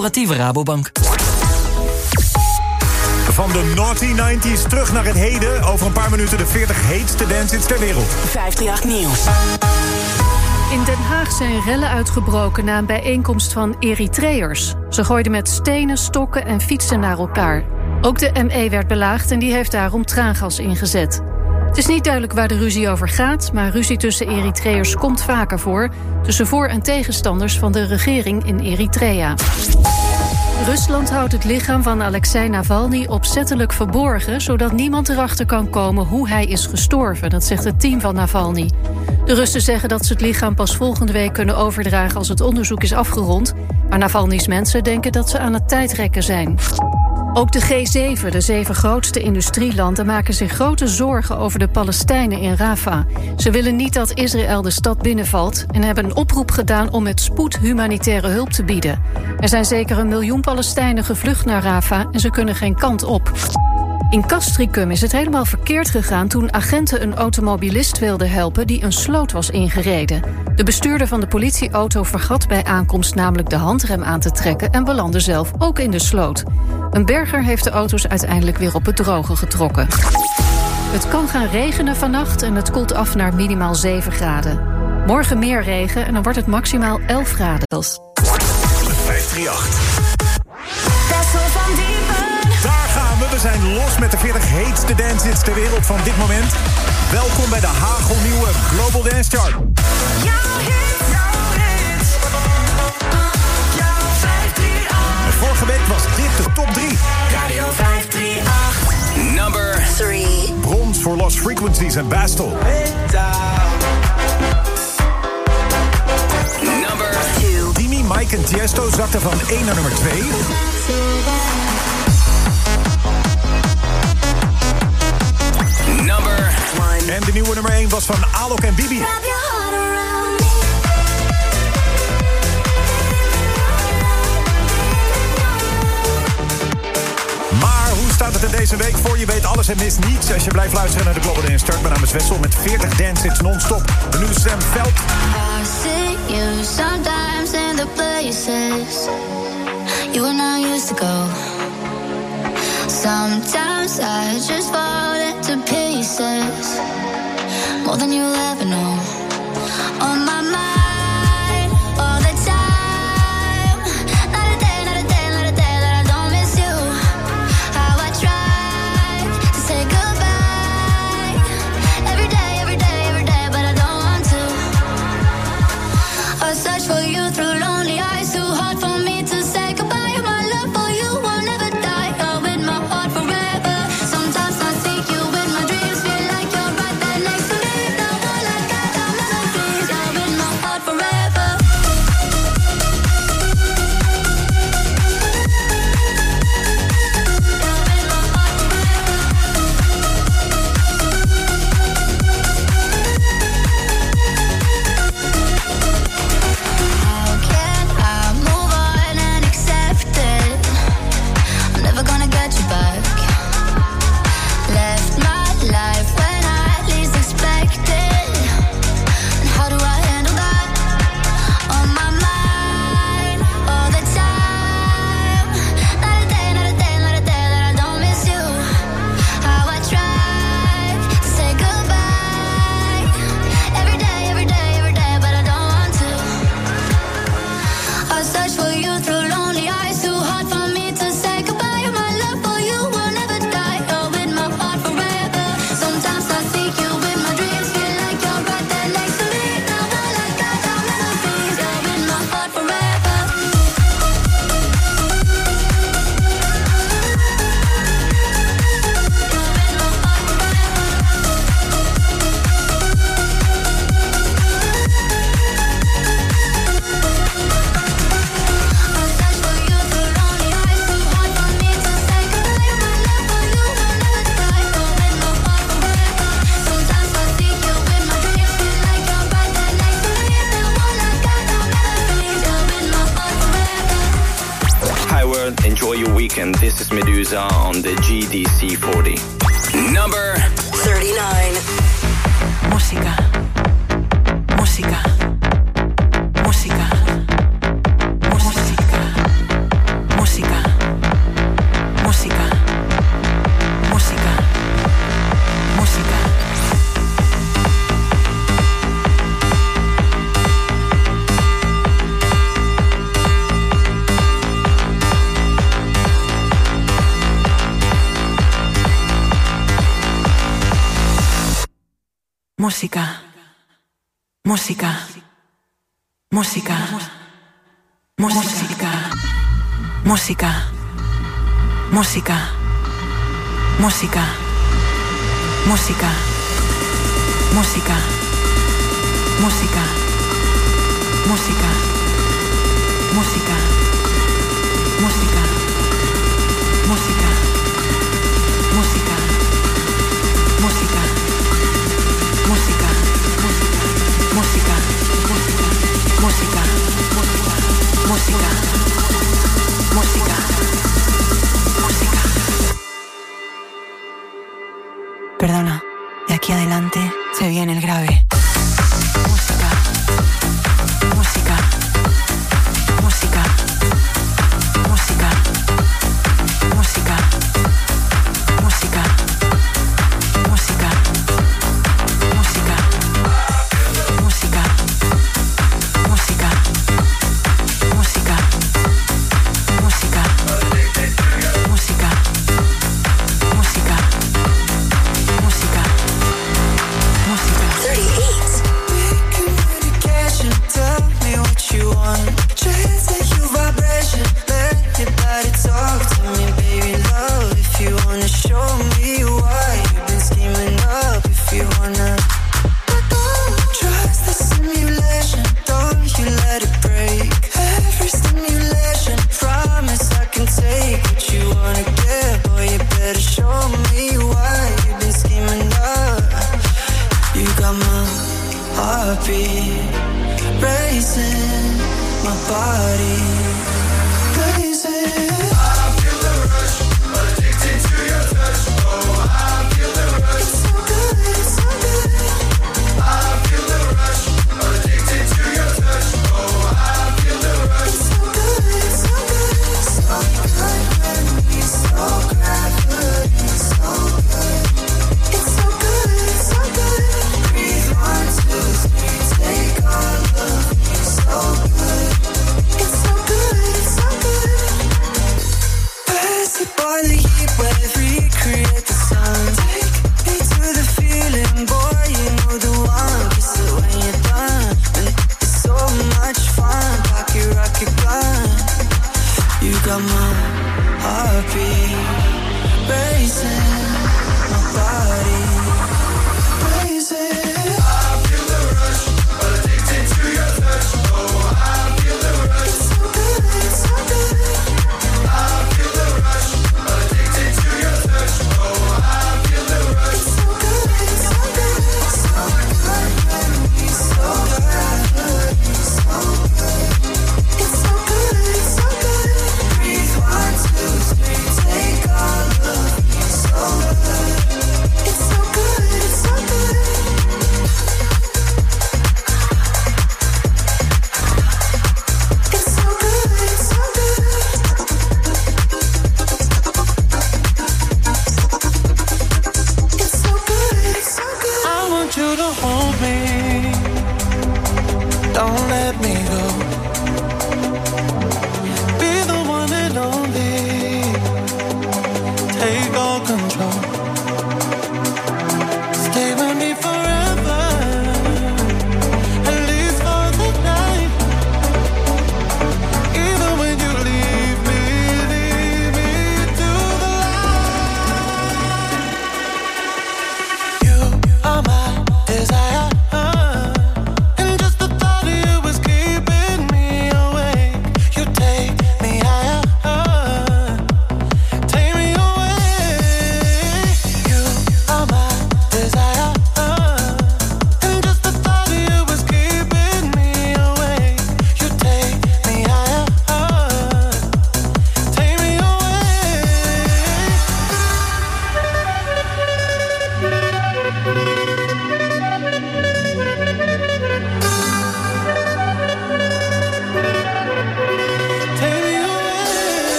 coöperatieve Rabobank. Van de naughty 90s terug naar het heden. Over een paar minuten de 40 heetste dances ter wereld. 538 Nieuws. In Den Haag zijn rellen uitgebroken na een bijeenkomst van Eritreërs. Ze gooiden met stenen, stokken en fietsen naar elkaar. Ook de ME werd belaagd en die heeft daarom traangas ingezet. Het is niet duidelijk waar de ruzie over gaat, maar ruzie tussen Eritreërs komt vaker voor. Tussen voor- en tegenstanders van de regering in Eritrea. Rusland houdt het lichaam van Alexei Navalny opzettelijk verborgen, zodat niemand erachter kan komen hoe hij is gestorven. Dat zegt het team van Navalny. De Russen zeggen dat ze het lichaam pas volgende week kunnen overdragen als het onderzoek is afgerond. Maar Navalny's mensen denken dat ze aan het tijdrekken zijn. Ook de G7, de zeven grootste industrielanden, maken zich grote zorgen over de Palestijnen in Rafah. Ze willen niet dat Israël de stad binnenvalt en hebben een oproep gedaan om met spoed humanitaire hulp te bieden. Er zijn zeker een miljoen Palestijnen gevlucht naar Rafah en ze kunnen geen kant op. In Castricum is het helemaal verkeerd gegaan toen agenten een automobilist wilden helpen die een sloot was ingereden. De bestuurder van de politieauto vergat bij aankomst namelijk de handrem aan te trekken en belandde zelf ook in de sloot. Een berger heeft de auto's uiteindelijk weer op het droge getrokken. Het kan gaan regenen vannacht en het koelt af naar minimaal 7 graden. Morgen meer regen en dan wordt het maximaal 11 graden. 538. We. Zijn los met de 40 heetste dancehits ter wereld van dit moment. Welkom bij de hagelnieuwe Global Dance Chart. Vorige week was dit de top 3. Radio 538. Number 3. Brons voor Lost Frequencies en Bastel. Number 2. Dimi, Mike en Tiesto zakten van 1 naar nummer 2. Number 1. En de nieuwe nummer 1 was van Alok en Bibi. Maar hoe staat het er deze week voor? Je weet alles en mist niets als je blijft luisteren naar de Global Dance Start. Mijn naam is Wessel met 40 dance hits non-stop. Is Sam Veld. I see you sometimes in the places you and I used to go. Sometimes I just fall into pieces more than you'll ever know. On my mind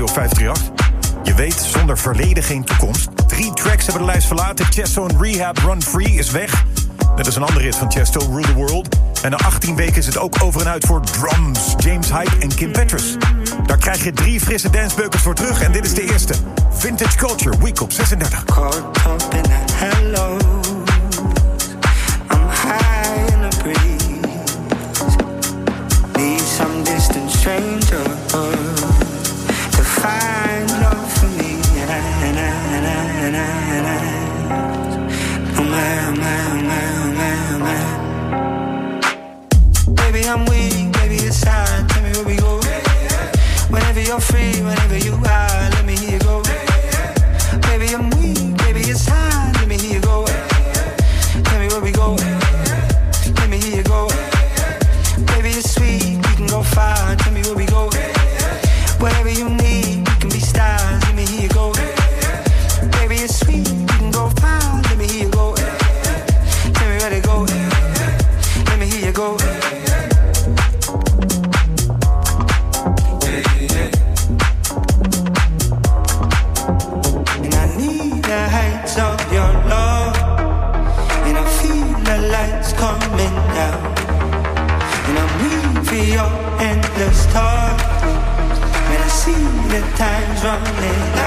Radio 538. Je weet, zonder verleden geen toekomst. Drie tracks hebben de lijst verlaten. Chesto en Rehab Run Free is weg. Dat is een andere hit van Chesto, Rule the World. En na 18 weken is het ook over en uit voor Drums, James Hyde en Kim Petras. Daar krijg je drie frisse dancebeukers voor terug. En dit is de eerste. Vintage Culture, week op 36. hello. For your endless talk, when I see the time's running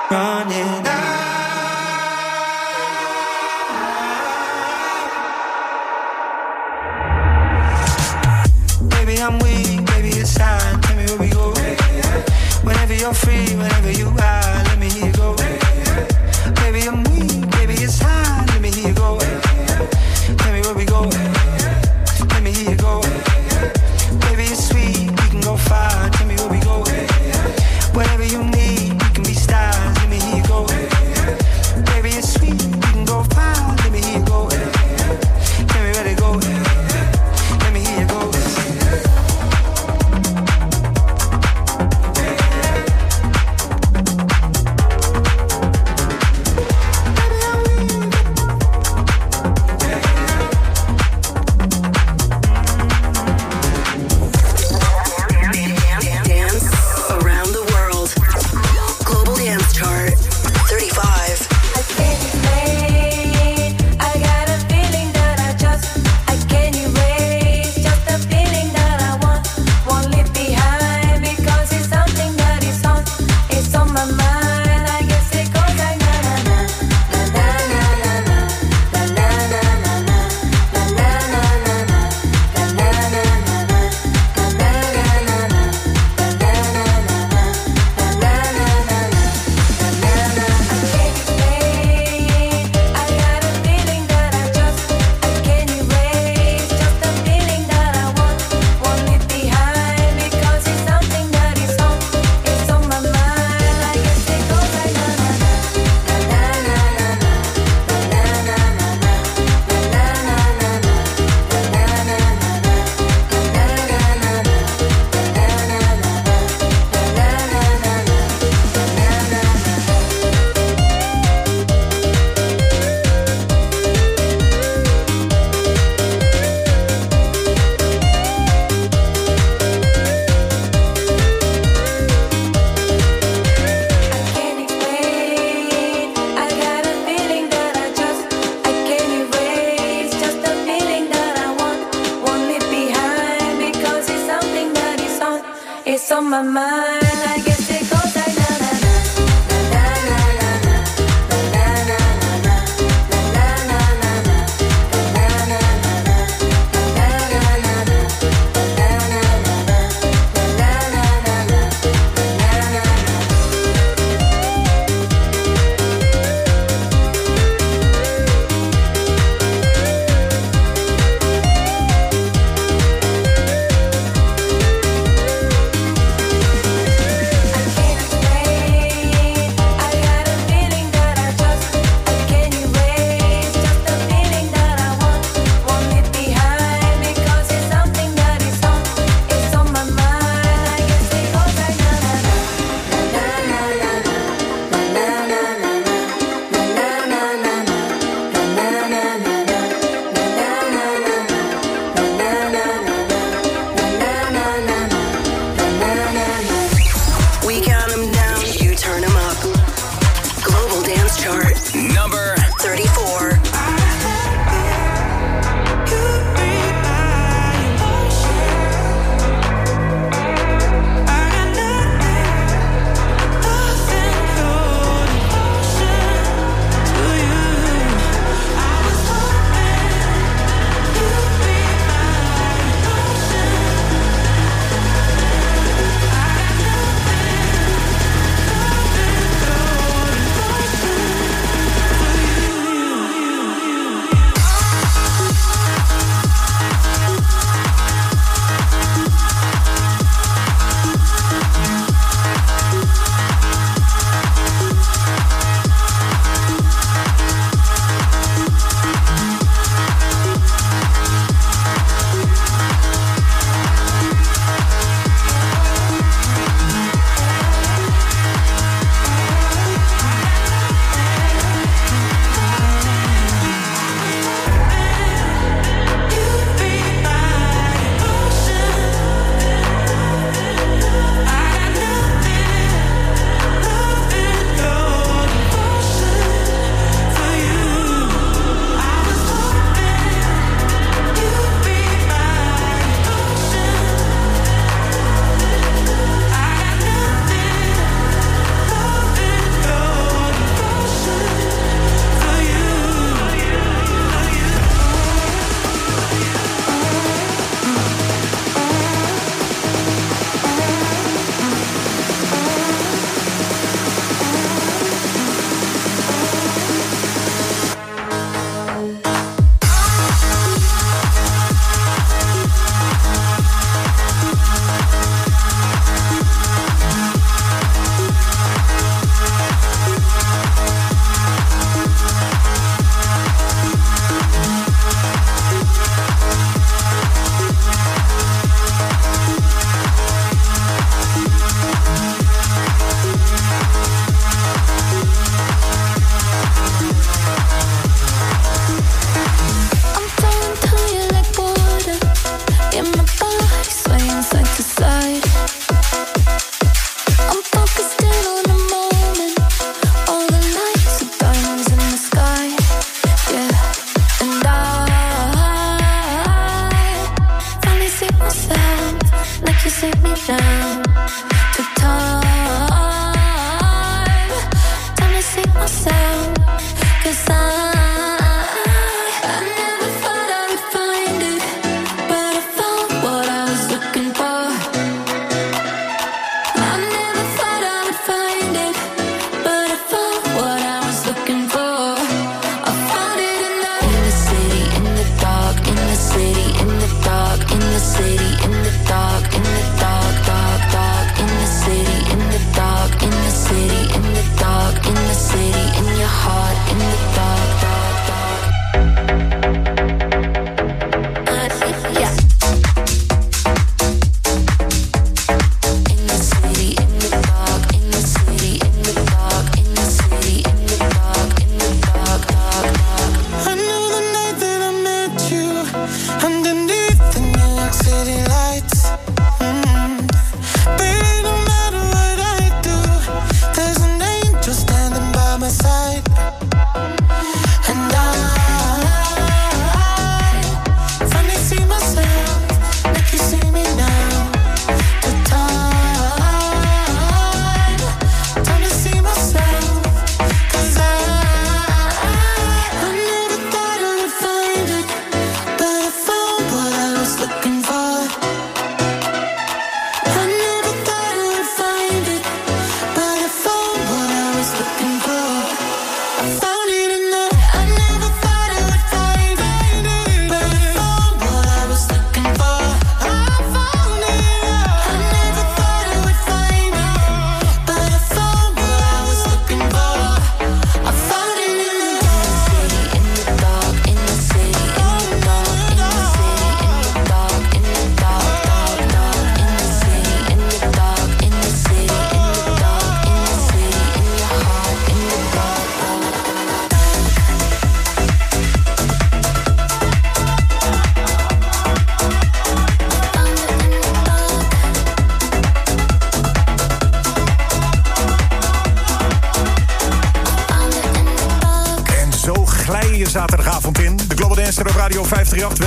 out, running out.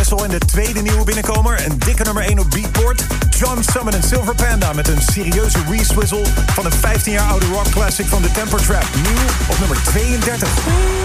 Vessel en de tweede nieuwe binnenkomer. Een dikke nummer 1 op Beatport. John Summon en Silver Panda met een serieuze reswizzle... van een 15 jaar oude rock classic van The Temper Trap. Nieuw op nummer 32.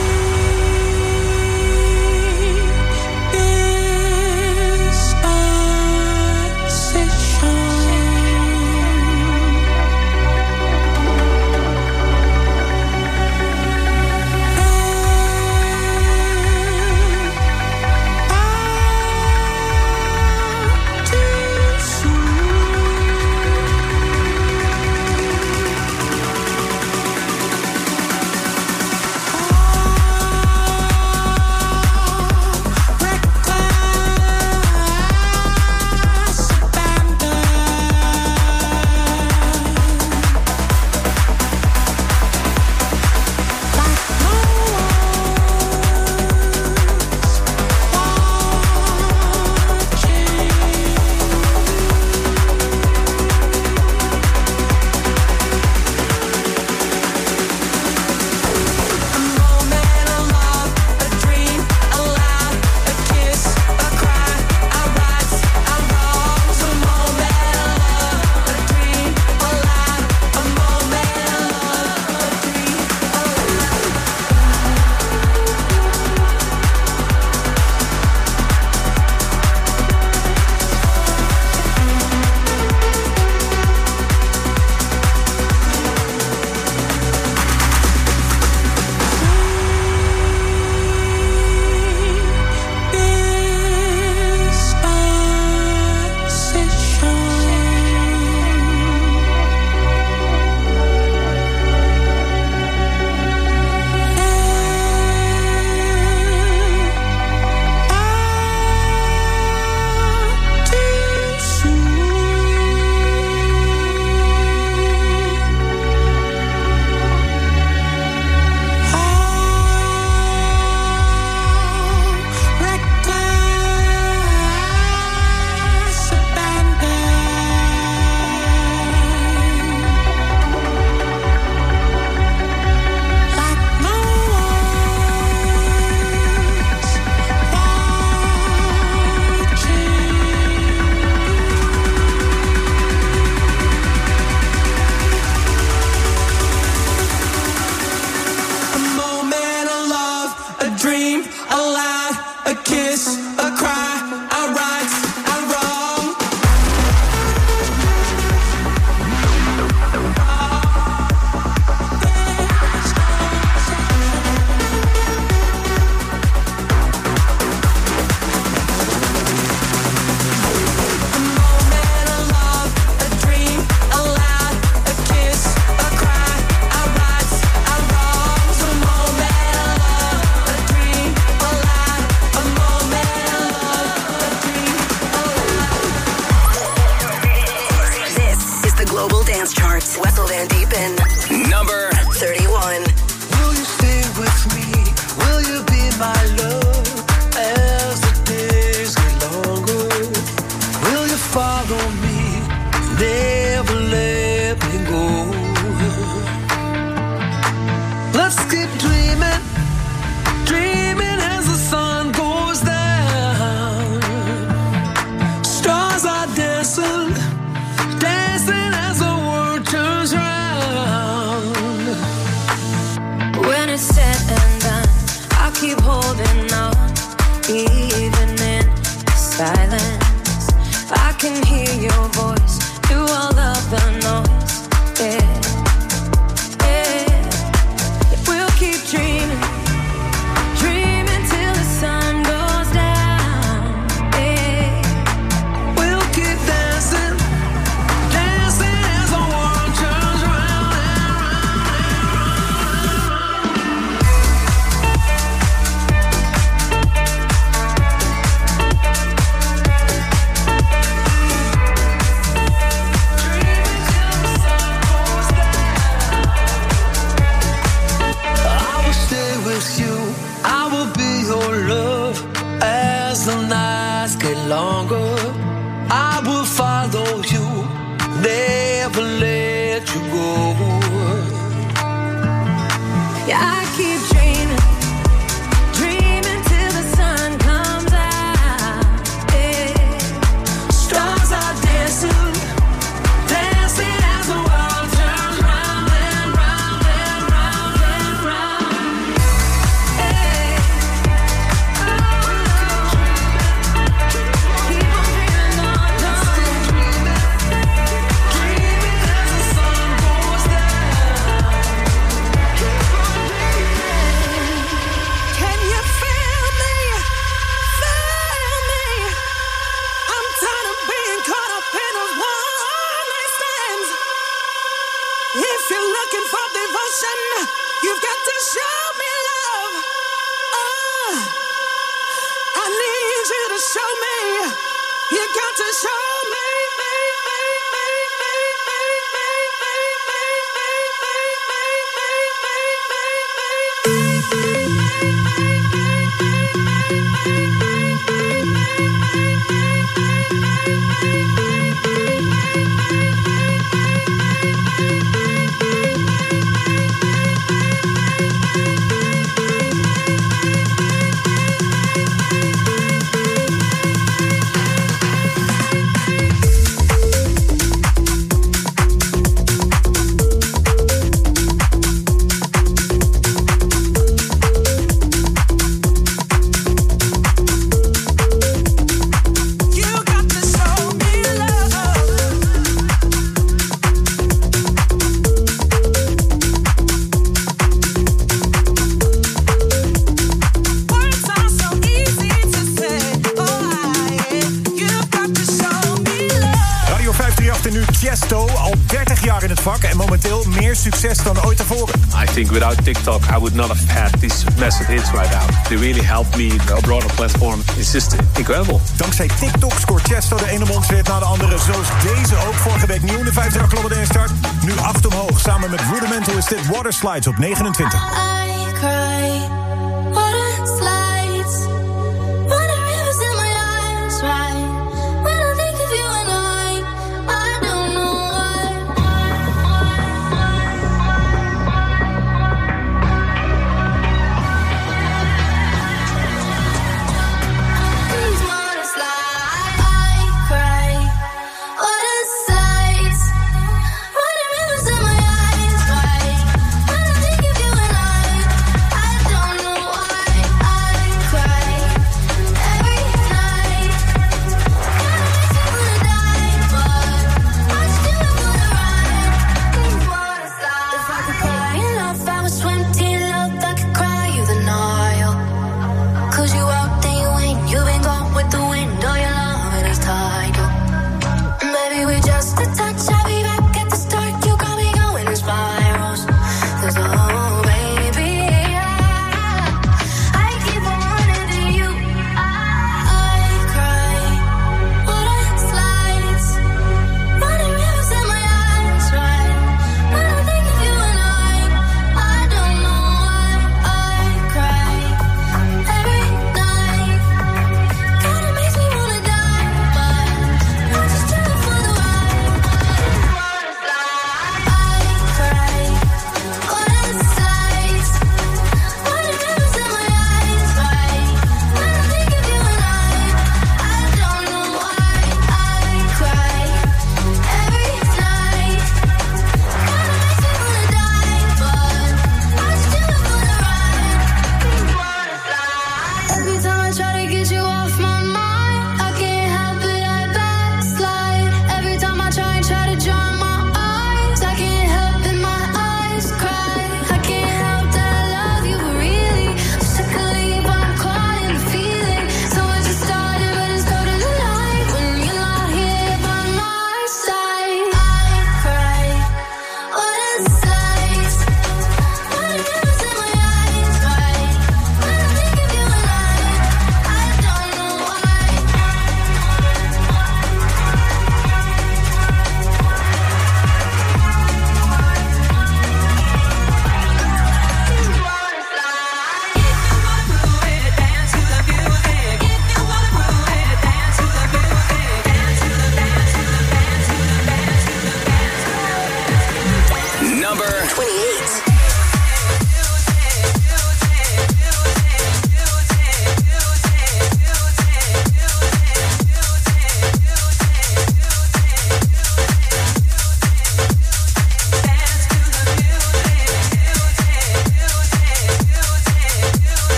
me a broader platform. It's just incredible. Dankzij TikTok scoort Chesto de ene mondsweet na de andere. Zoals deze ook vorige week nieuw in de 50 de in start. Nu acht omhoog. Samen met Rudimental is dit Waterslides op 29.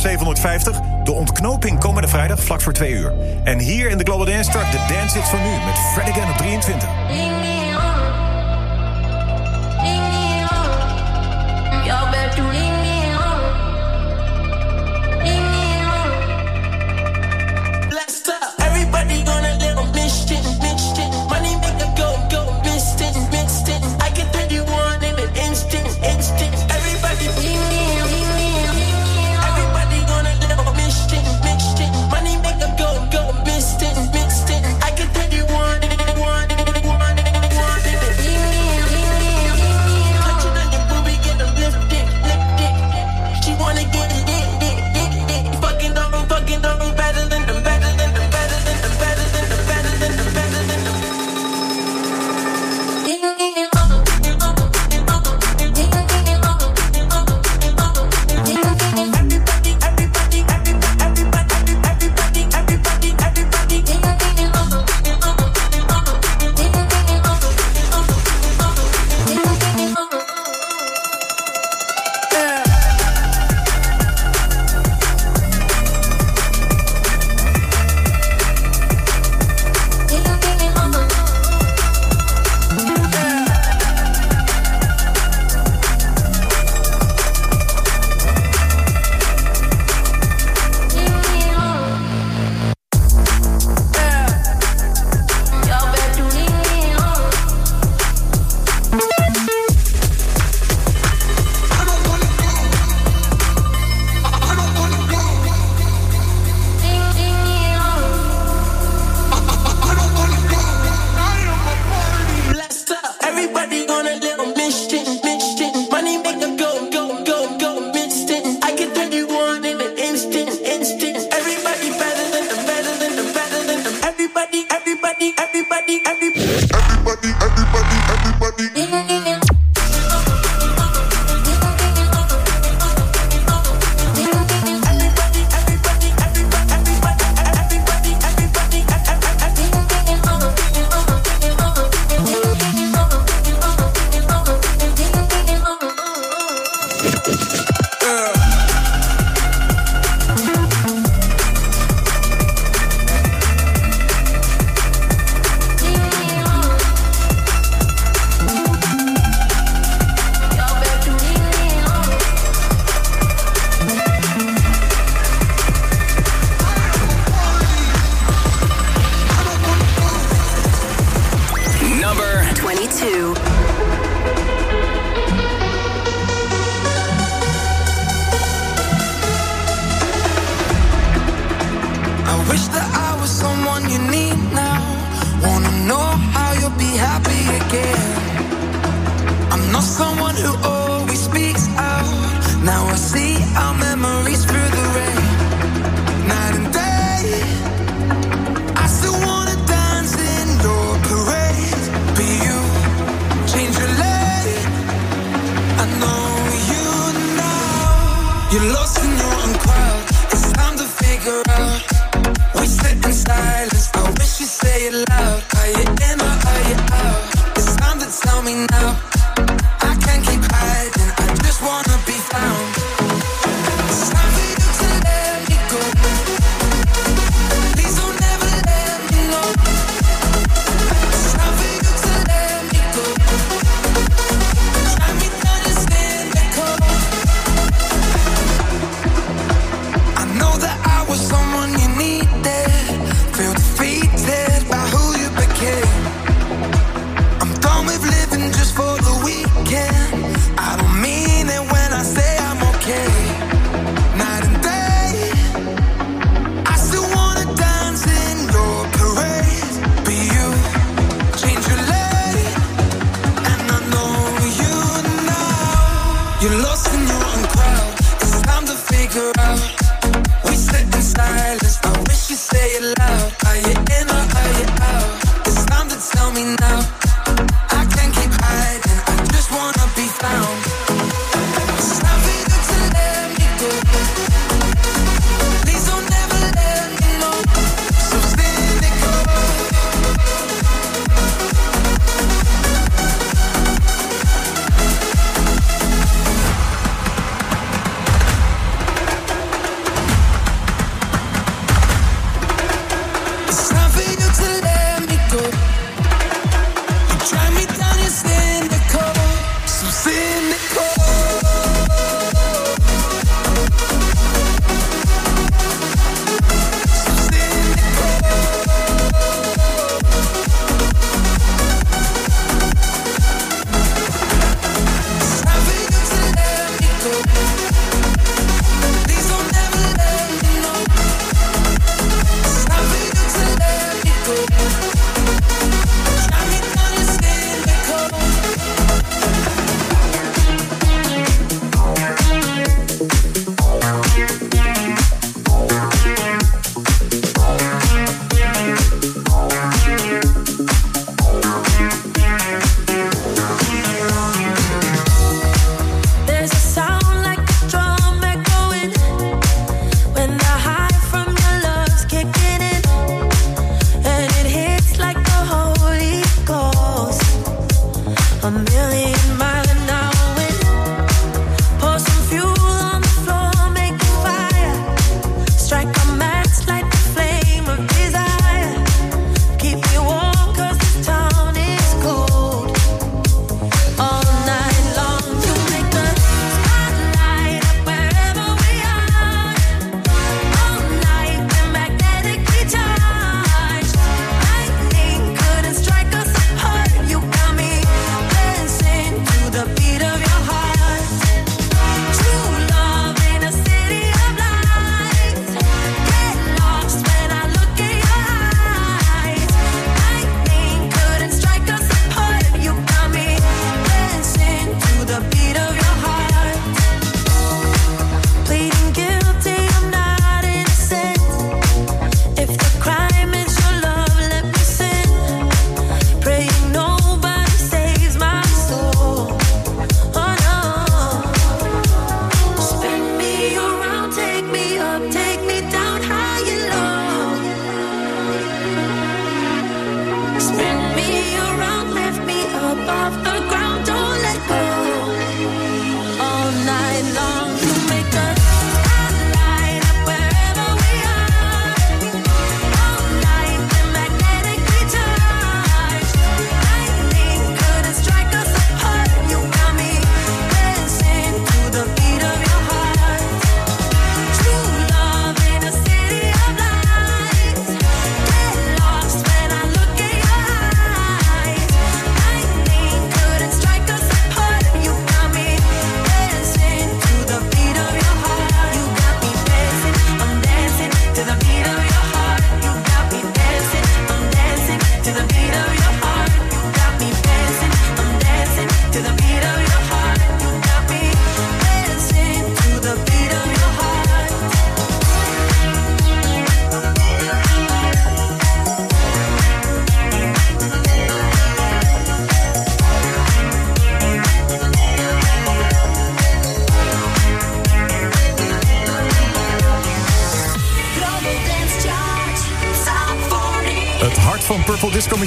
750. De ontknoping komende vrijdag vlak voor 2 uur. En hier in de Global Dance Track de dance hits van nu met Freddie Gun op 23.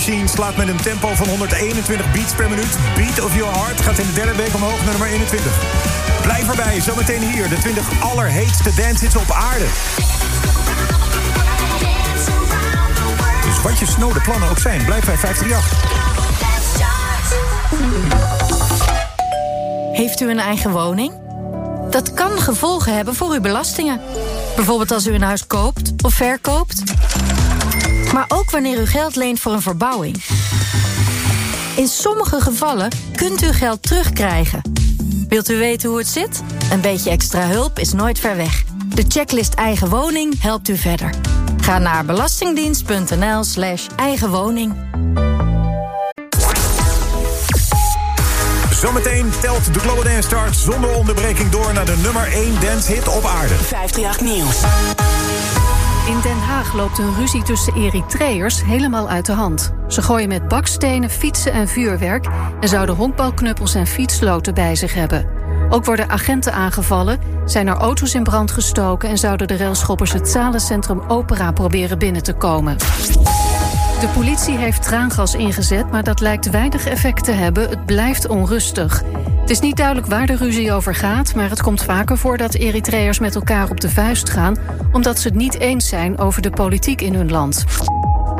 Slaat met een tempo van 121 beats per minuut. Beat of Your Heart gaat in de derde week omhoog naar nummer 21. Blijf erbij, zometeen hier de 20 allerheetste dancehits op aarde. Dus wat je snode plannen ook zijn, blijf bij 538. Heeft u een eigen woning? Dat kan gevolgen hebben voor uw belastingen. Bijvoorbeeld als u een huis koopt of verkoopt. Maar ook wanneer u geld leent voor een verbouwing. In sommige gevallen kunt u geld terugkrijgen. Wilt u weten hoe het zit? Een beetje extra hulp is nooit ver weg. De checklist Eigen Woning helpt u verder. Ga naar belastingdienst.nl slash eigen woning. Zometeen telt de Global Dance Chart zonder onderbreking door naar de nummer 1 dance hit op aarde. 538 Nieuws. In Den Haag loopt een ruzie tussen Eritreërs helemaal uit de hand. Ze gooien met bakstenen, fietsen en vuurwerk... en zouden honkbalknuppels en fietsloten bij zich hebben. Ook worden agenten aangevallen, zijn er auto's in brand gestoken... en zouden de railschoppers het zalencentrum Opera proberen binnen te komen. De politie heeft traangas ingezet, maar dat lijkt weinig effect te hebben. Het blijft onrustig. Het is niet duidelijk waar de ruzie over gaat, maar het komt vaker voor dat Eritreërs met elkaar op de vuist gaan, omdat ze het niet eens zijn over de politiek in hun land.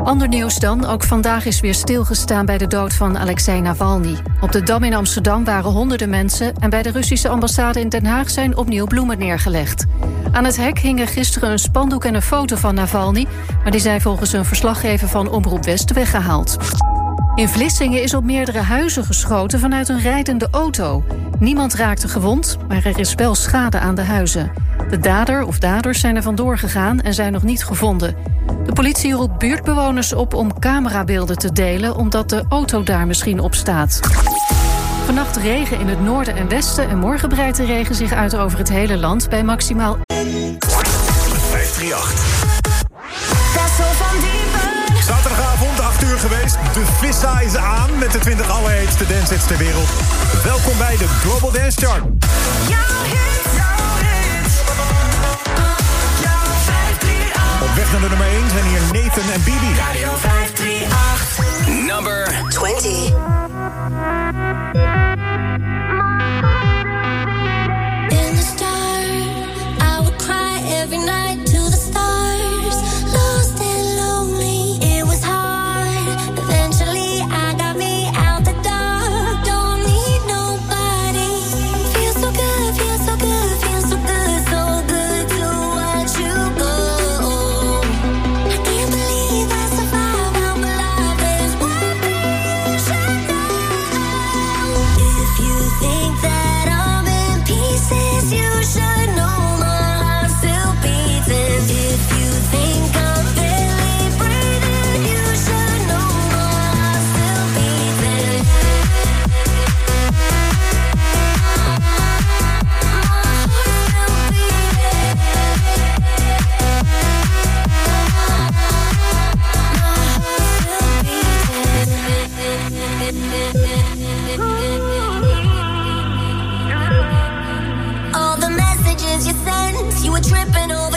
Ander nieuws dan, ook vandaag is weer stilgestaan bij de dood van Alexei Navalny. Op de Dam in Amsterdam waren honderden mensen en bij de Russische ambassade in Den Haag zijn opnieuw bloemen neergelegd. Aan het hek hingen gisteren een spandoek en een foto van Navalny, maar die zijn volgens een verslaggever van Omroep West weggehaald. In Vlissingen is op meerdere huizen geschoten vanuit een rijdende auto. Niemand raakte gewond, maar er is wel schade aan de huizen. De dader of daders zijn er vandoor gegaan en zijn nog niet gevonden. De politie roept buurtbewoners op om camerabeelden te delen... omdat de auto daar misschien op staat. Vannacht regen in het noorden en westen... en morgen breidt de regen zich uit over het hele land... bij maximaal 538. Uur geweest. De Vissa is aan met de 20 allerheetste dancehits ter wereld. Welkom bij de Global Dance Chart. Jouw hit, jouw hit. Jouw 538. Op weg naar de nummer 1 zijn hier Nathan en Bibi. Radio 538. Number 20. Messages you sent, you were tripping over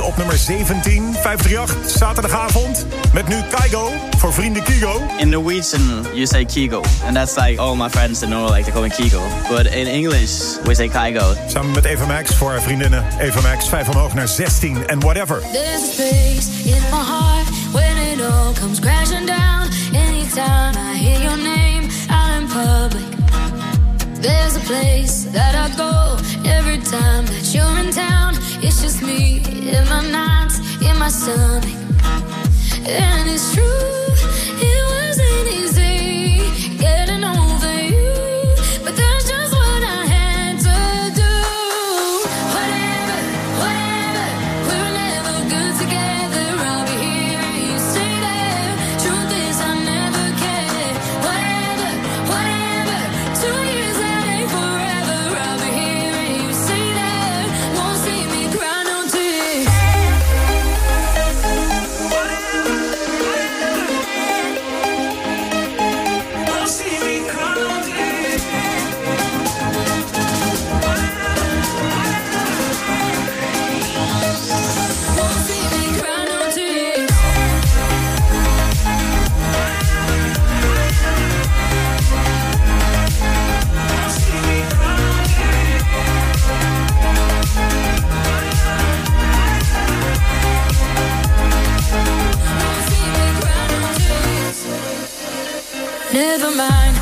Op nummer 17. 538, zaterdagavond. Met nu Kygo, voor vrienden Kigo. In Norwegian, you say Kigo. And that's like all my friends in Norway like they call me Kigo. But in English, we say Kygo. Samen met Eva Max voor haar vriendinnen. Eva Max, 5 omhoog naar 16 en whatever. There's a place in my heart when it all comes crashing down. Anytime I hear your name out in public. There's a place that I go every time me in my nights, in my stomach. And it's true, it Never mind.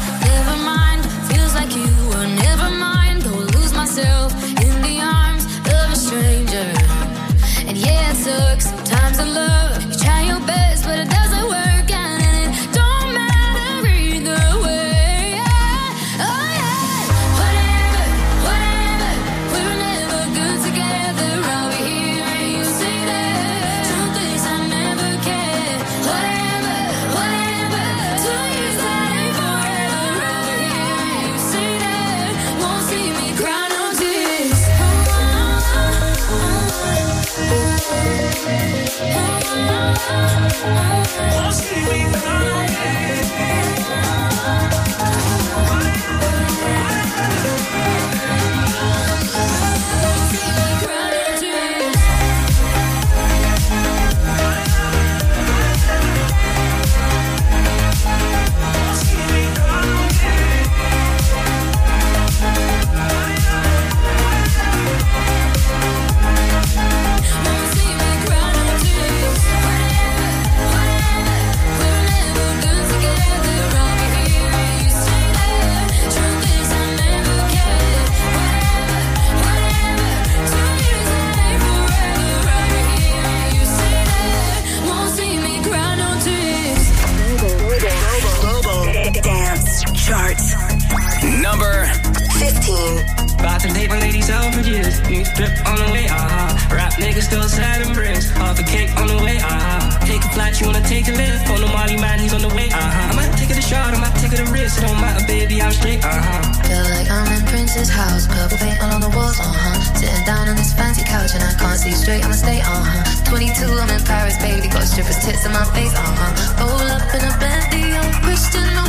Niggas still and bricks. Half a cake on the way, uh-huh. Take a flight, you wanna take a lift. On the Molly man, he's on the way, uh-huh. I might take it a shot, I might take it a risk. It don't matter, baby, I'm straight, uh-huh. Feel like I'm in Prince's house, purple paint all on the walls, uh huh. Sitting down on this fancy couch and I can't see straight, I'ma stay, uh huh. 22, I'm in Paris, baby, got strippers tits in my face, uh huh. Roll up in a Bentley, I'm Christian,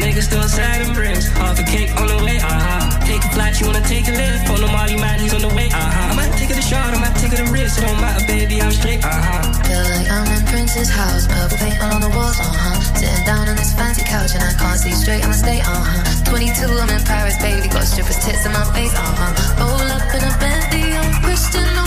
niggas still and bricks. Half a cake on the way, uh-huh. Take a flight, you wanna take a lift. On the Molly man, he's on the way, uh-huh. I might take it a shot, I might take it a risk. It don't matter, baby, I'm straight, uh-huh. Feel like I'm in Prince's house, purple paint all on the walls, uh huh. Sitting down on this fancy couch and I can't see straight, I'ma stay, uh huh. 22, I'm in Paris, baby, got strippers tits in my face, uh huh. Roll up in a Bentley, I'm Christian,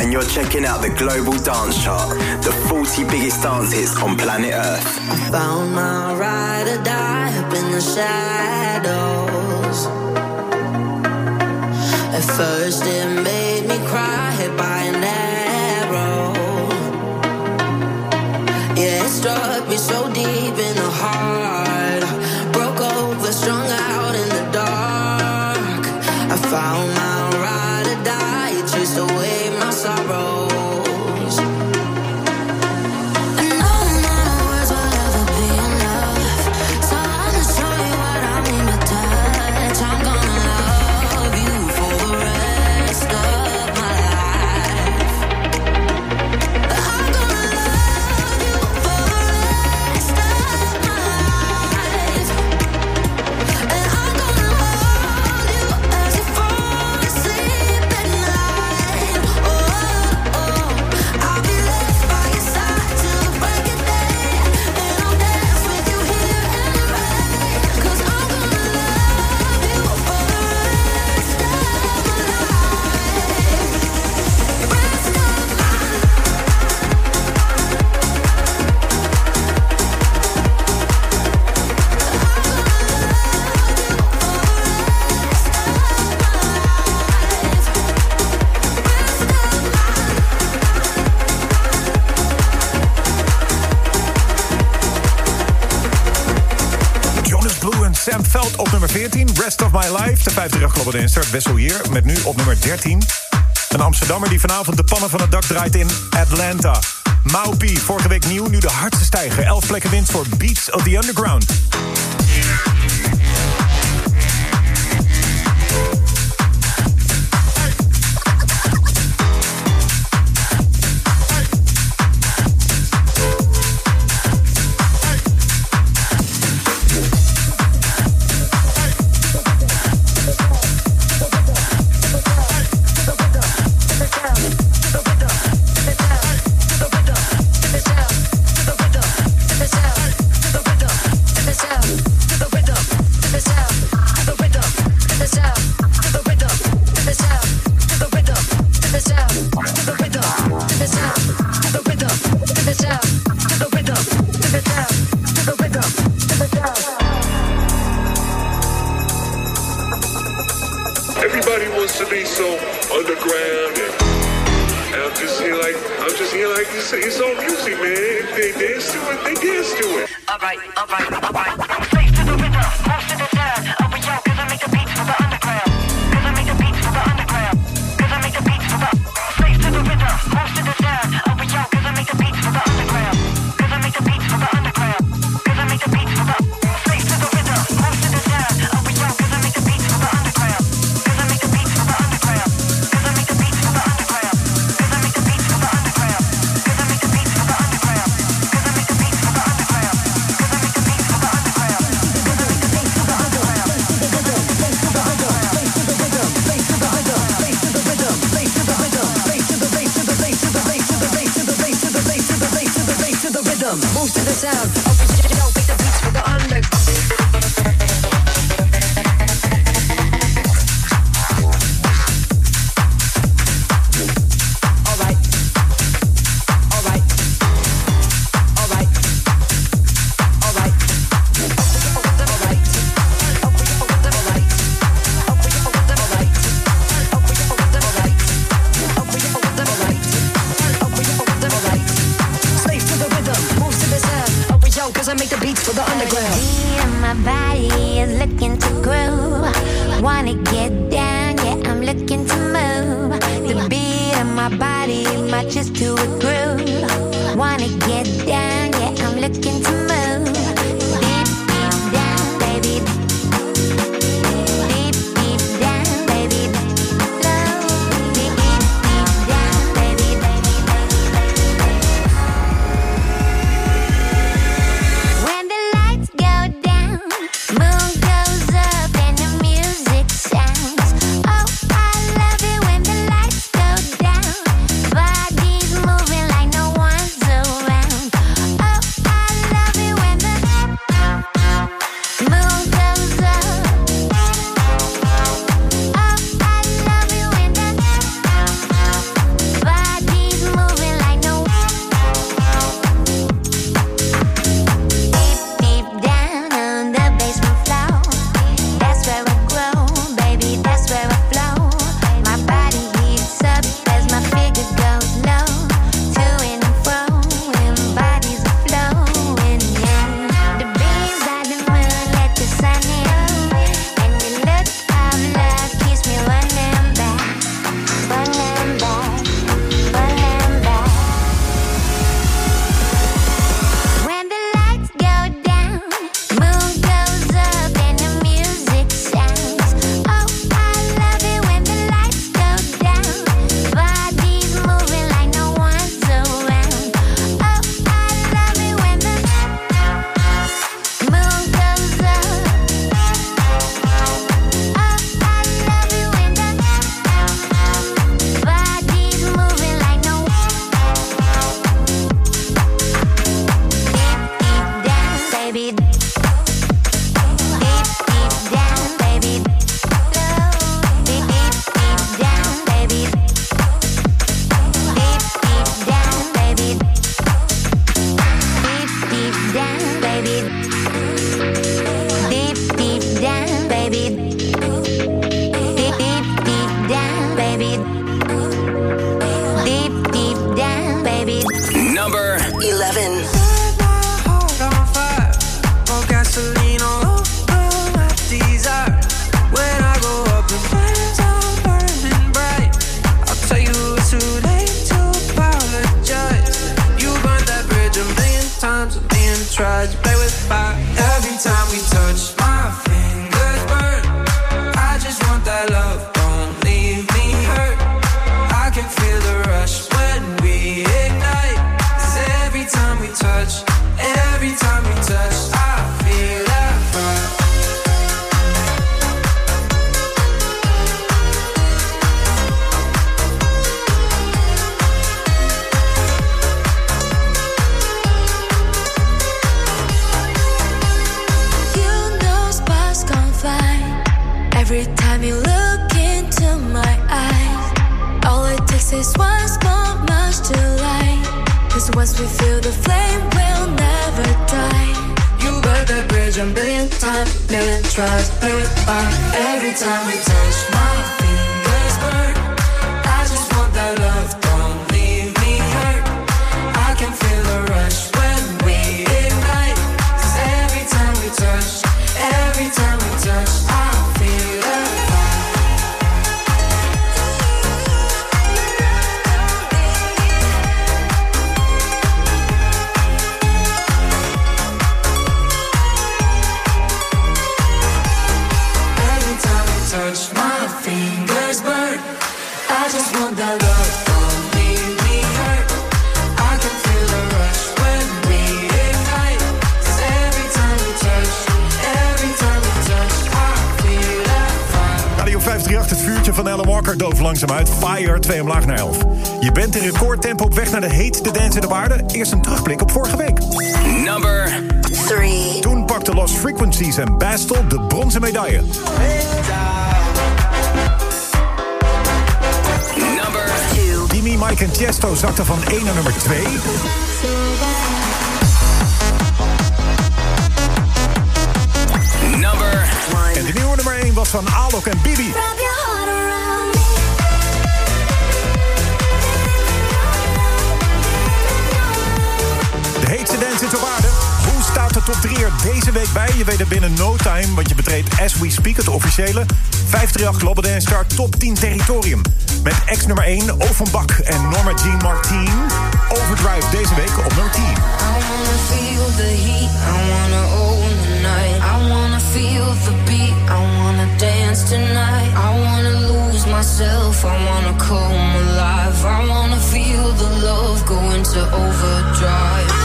and you're checking out the Global Dance Chart, the 40 biggest dance hits on planet Earth. Found my ride or die up in the shadows. At first, it made me cry hit by an arrow. Yeah, it struck me so deep in the heart. De 50 Global Dancer. Wessel hier, met nu op nummer 13. Een Amsterdammer die vanavond de pannen van het dak draait in Atlanta. Maupi, vorige week nieuw, nu de hardste stijger. 11 plekken winst voor Beats of the Underground. wanna come alive. I wanna feel the love go into overdrive.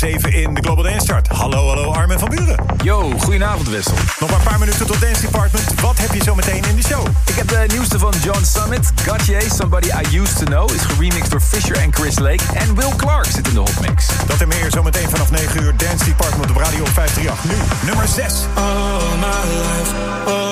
7 in de Global Dance Chart. Hallo, hallo Armin van Buren. Yo, goedenavond Wessel. Nog maar een paar minuten tot Dance Department. Wat heb je zo meteen in de show? Ik heb de nieuwste van John Summit. Gautier, Somebody I Used To Know, is geremixed door Fisher en Chris Lake. En Will Clark zit in de hotmix. Dat en meer zometeen vanaf 9 uur Dance Department op Radio 538. Nu, nummer 6. All my life, all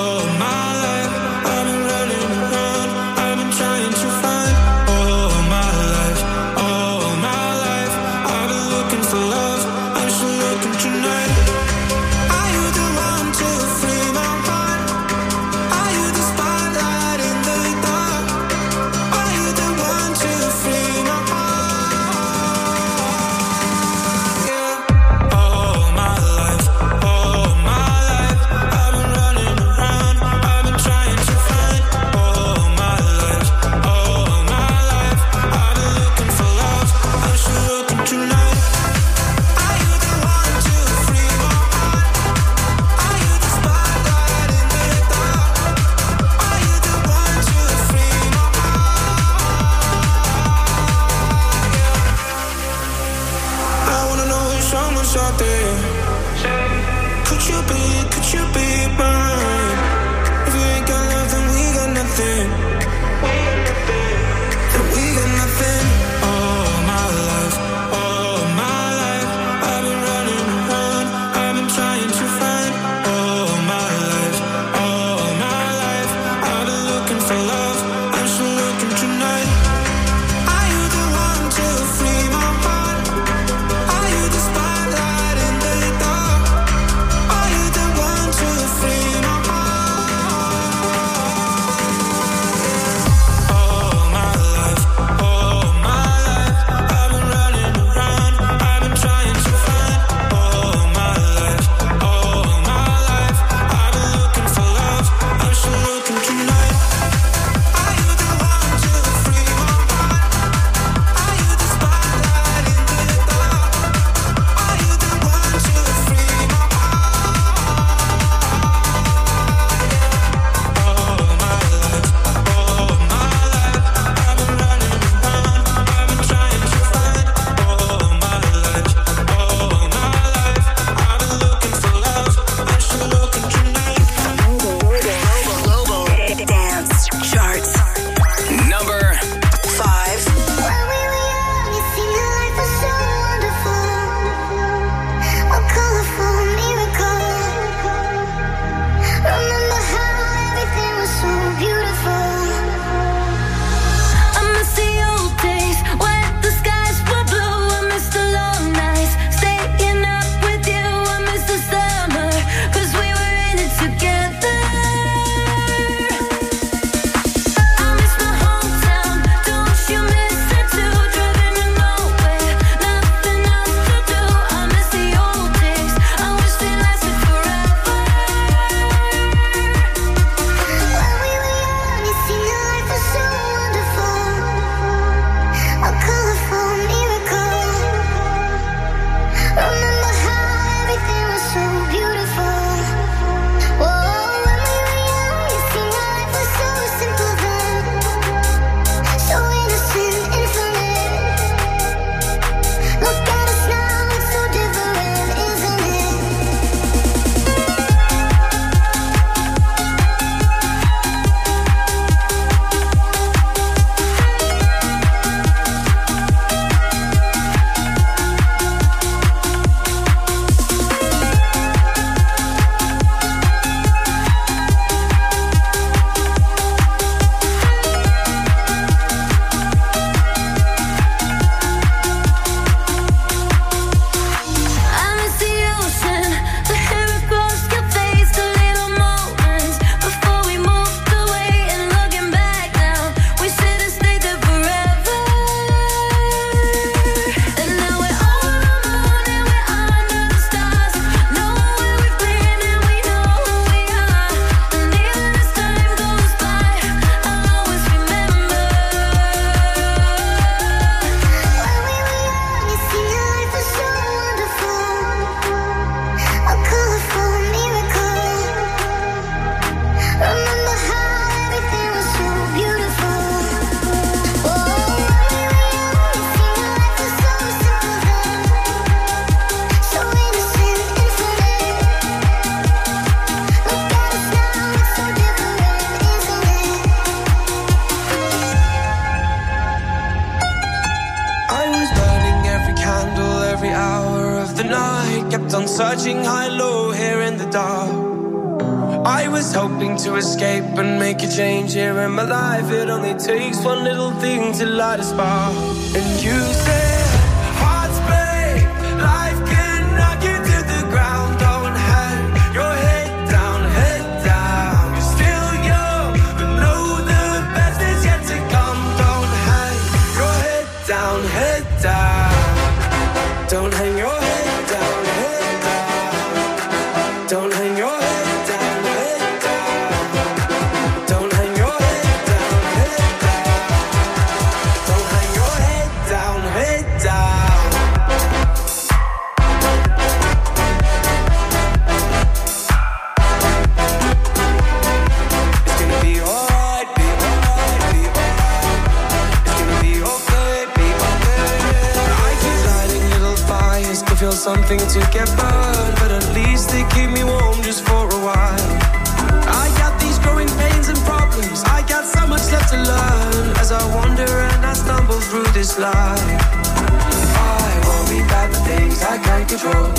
control.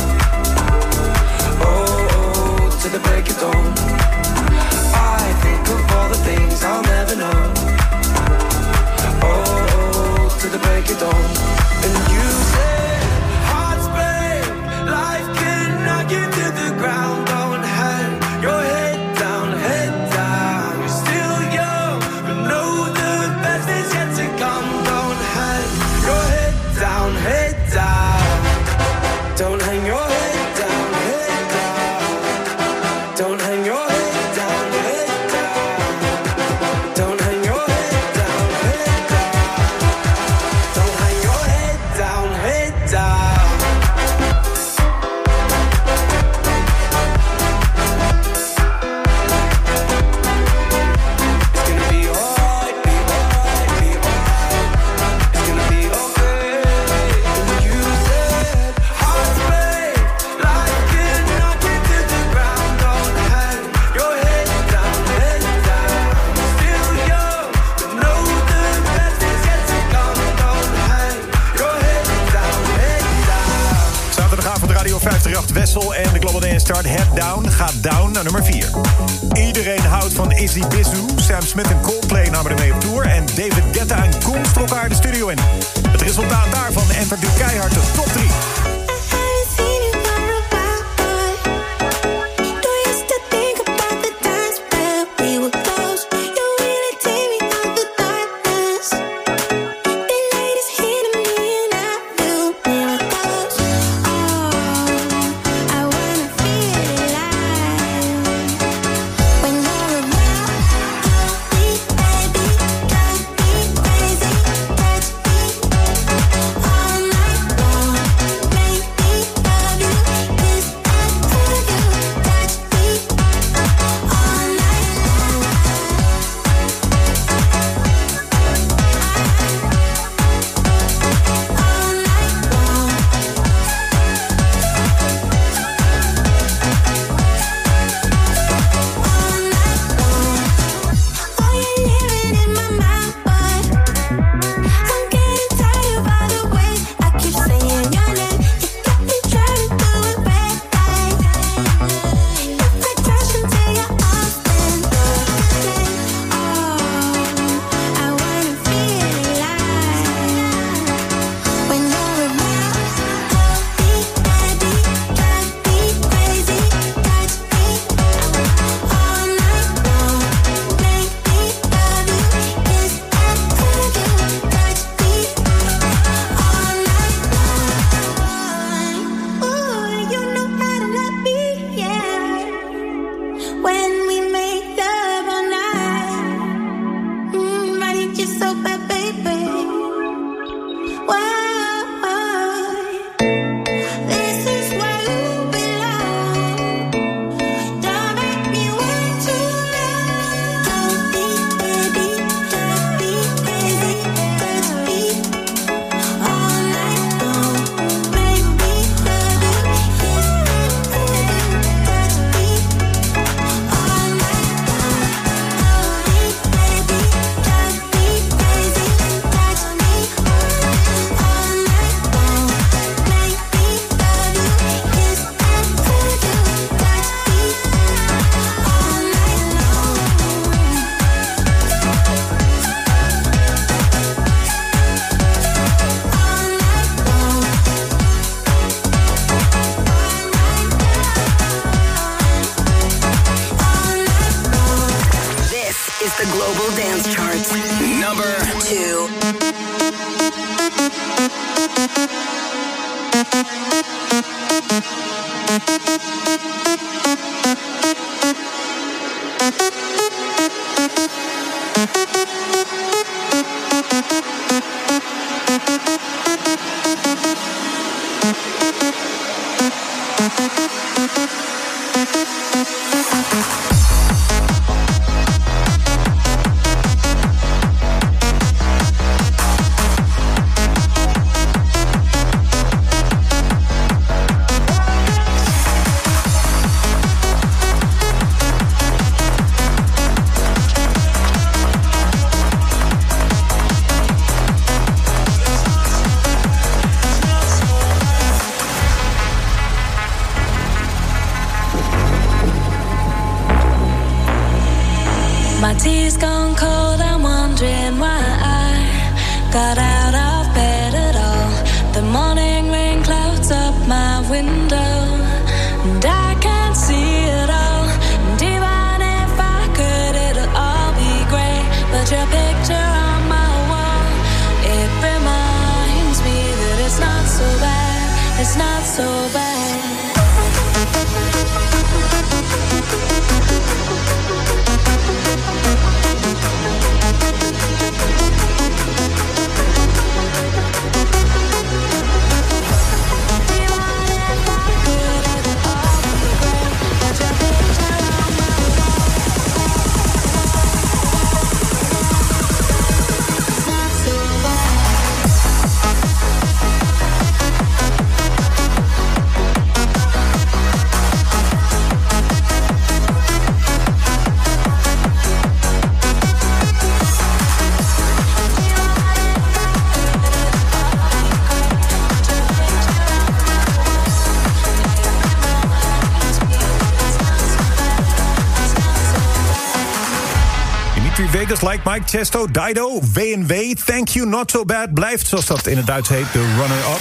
Dimitri Vegas, Like Mike, Chesto, Dido, W&W... Thank You Not So Bad blijft, zoals dat in het Duits heet, de runner-up.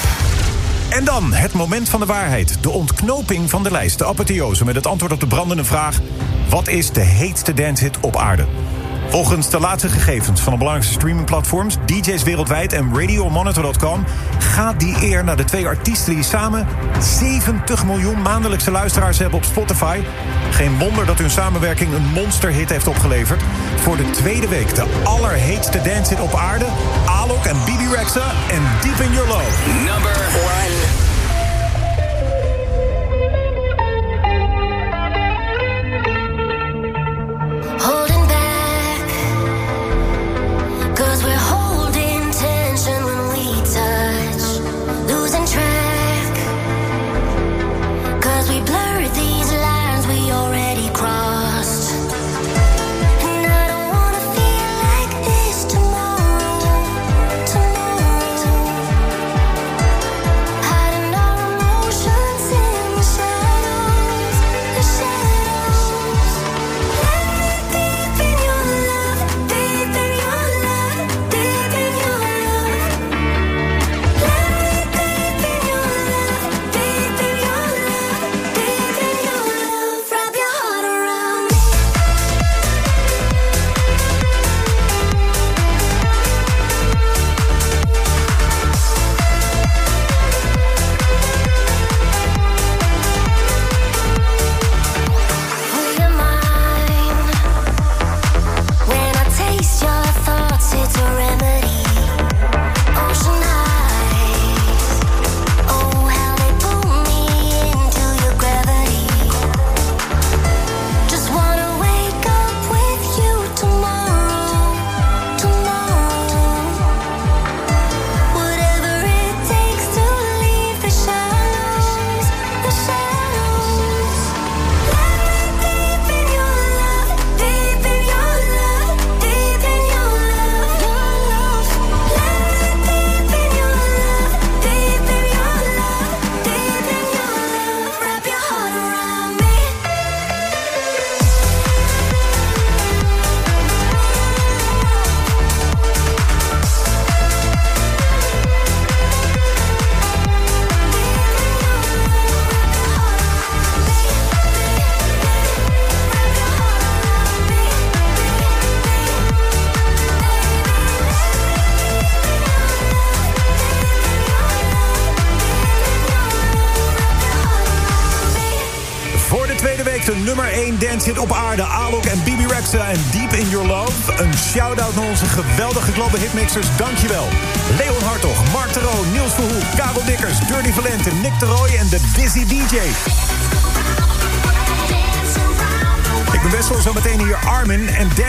En dan het moment van de waarheid. De ontknoping van de lijst, de apotheose... met het antwoord op de brandende vraag... wat is de heetste dancehit op aarde? Volgens de laatste gegevens van de belangrijkste streamingplatforms... DJ's wereldwijd en RadioMonitor.com... gaat die eer naar de twee artiesten die samen 70 miljoen maandelijkse luisteraars hebben op Spotify. Geen wonder dat hun samenwerking een monsterhit heeft opgeleverd. Voor de tweede week de allerheetste dancehit op aarde... Alok en Bibi Rexa en Deep in Your Love. Number one. Armin and Dan.